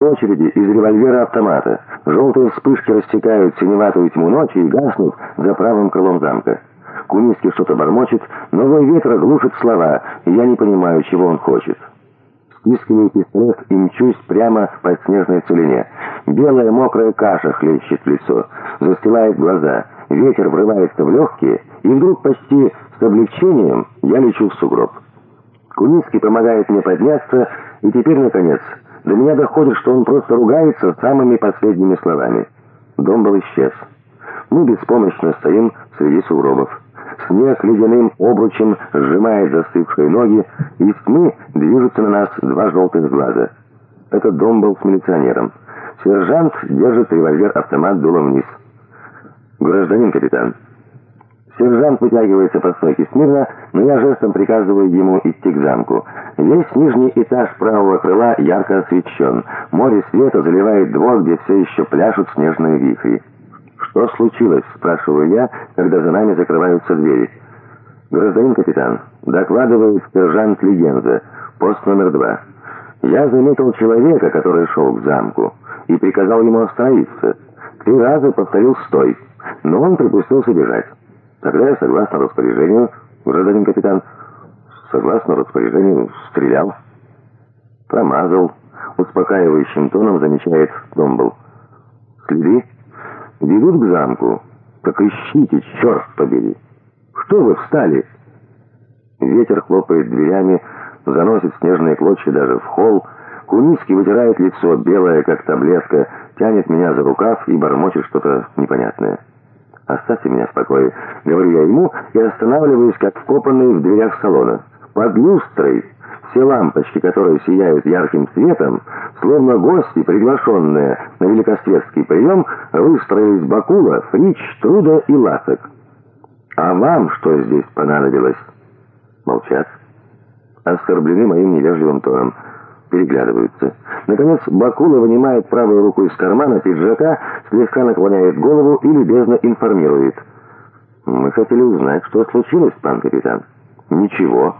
очереди из револьвера-автомата. Желтые вспышки рассекают синеватую тьму ночи и гаснут за правым крылом замка. Кунинский что-то бормочет, но вой ветра глушит слова, и я не понимаю, чего он хочет. Стискиваю пистолет и мчусь прямо по снежной целине. Белая мокрая каша хлещет лицо, застилает глаза. Ветер врывается в легкие, и вдруг почти с облегчением я лечу в сугроб. Куницкий помогает мне подняться, и теперь, наконец, до меня доходит, что он просто ругается самыми последними словами. Дом был исчез. Мы беспомощно стоим среди сугробов. Снег ледяным обручем сжимает застывшие ноги, и из тьмы движутся на нас два желтых глаза. Этот дом был с милиционером. Сержант держит револьвер-автомат дулом вниз. «Гражданин капитан». Сержант вытягивается по стойке смирно, но я жестом приказываю ему идти к замку. Весь нижний этаж правого крыла ярко освещен. Море света заливает двор, где все еще пляшут снежные вихри. «Что случилось?» – спрашиваю я, когда за нами закрываются двери. «Гражданин капитан, докладывает сержант Легенза, пост номер два. Я заметил человека, который шел к замку, и приказал ему остановиться. Три раза повторил «стой», но он припустился бежать. Тогда я, согласно распоряжению, гражданин капитан, согласно распоряжению, стрелял. Промазал. Успокаивающим тоном замечает Домбл. Следи. Ведут к замку. Так ищите, черт побери. Что вы встали? Ветер хлопает дверями, заносит снежные клочья даже в холл. Куницкий вытирает лицо, белое, как таблетка, тянет меня за рукав и бормочет что-то непонятное. «Оставьте меня в покое», — говорю я ему и останавливаюсь, как вкопанный в дверях салона. Под люстрой все лампочки, которые сияют ярким светом, словно гости, приглашенные на великосветский прием, выстроились Бакула, Фрич, Труда и Ласок. «А вам что здесь понадобилось?» Молчат. Оскорблены моим невежливым тоном переглядываются. Наконец, Бакула вынимает правую руку из кармана пиджака, слегка наклоняет голову и любезно информирует. «Мы хотели узнать, что случилось, пан капитан». «Ничего».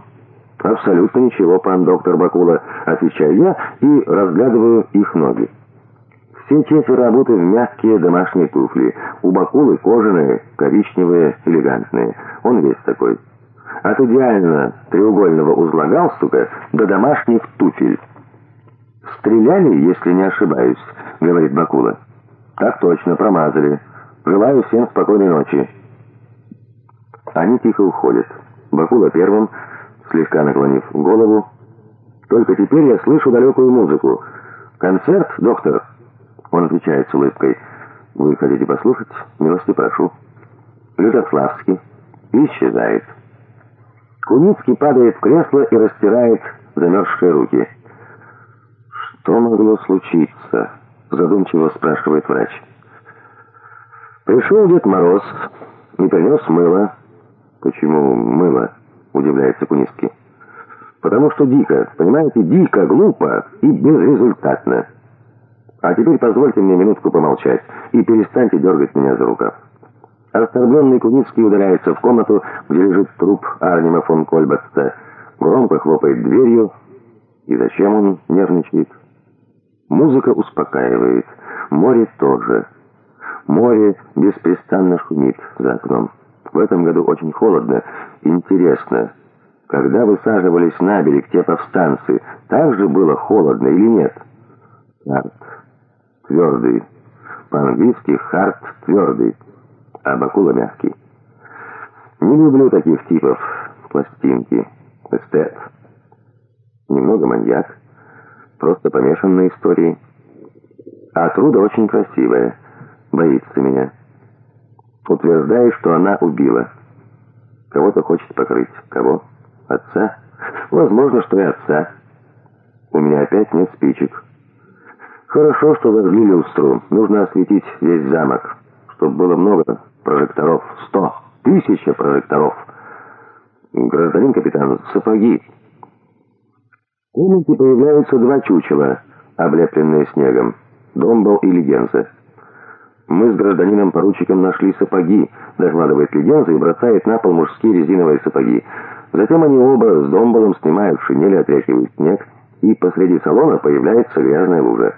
«Абсолютно ничего, пан доктор Бакула», — отвечаю я и разглядываю их ноги. Все четверо обуты в мягкие домашние туфли. У Бакулы кожаные, коричневые, элегантные. Он весь такой. От идеально треугольного узла галстука до домашних туфель. «Стреляли, если не ошибаюсь», — говорит Бакула. «Так точно, промазали. Желаю всем спокойной ночи». Они тихо уходят. Бакула первым, слегка наклонив голову. «Только теперь я слышу далекую музыку. Концерт, доктор?» Он отвечает с улыбкой. «Вы хотите послушать? Милости прошу». Лютославский исчезает. Куницкий падает в кресло и растирает замерзшие руки. «Что могло случиться?» — задумчиво спрашивает врач. «Пришел Дед Мороз и принес мыло». «Почему мыло?» — удивляется Куницкий. «Потому что дико, понимаете, дико, глупо и безрезультатно. А теперь позвольте мне минутку помолчать и перестаньте дергать меня за рукав». Оскорбленный Куницкий удаляется в комнату, где лежит труп Арнима фон Кольбатста, громко хлопает дверью. И зачем он нервничает? Музыка успокаивает, море тоже. Море беспрестанно шумит за окном. В этом году очень холодно. Интересно, когда высаживались на берег те повстанцы, так же было холодно или нет? Харт. Твердый. По-английски харт твердый, а бакула мягкий. Не люблю таких типов. Пластинки. Эстет. Немного маньяк просто помешан на истории. А Труда очень красивая, боится меня. Утверждает, что она убила. Кого-то хочет покрыть. Кого? Отца? Возможно, что и отца. У меня опять нет спичек. Хорошо, что зажгли люстру. Нужно осветить весь замок, чтобы было много прожекторов. Сто, тысяча прожекторов. Гражданин капитан, сапоги. В комнате появляются два чучела, облепленные снегом. Домбл и Легенза. «Мы с гражданином-поручиком нашли сапоги», — докладывает Легенза и бросает на пол мужские резиновые сапоги. Затем они оба с Домбалом снимают шинели, отряхивают снег, и посреди салона появляется грязная лужа.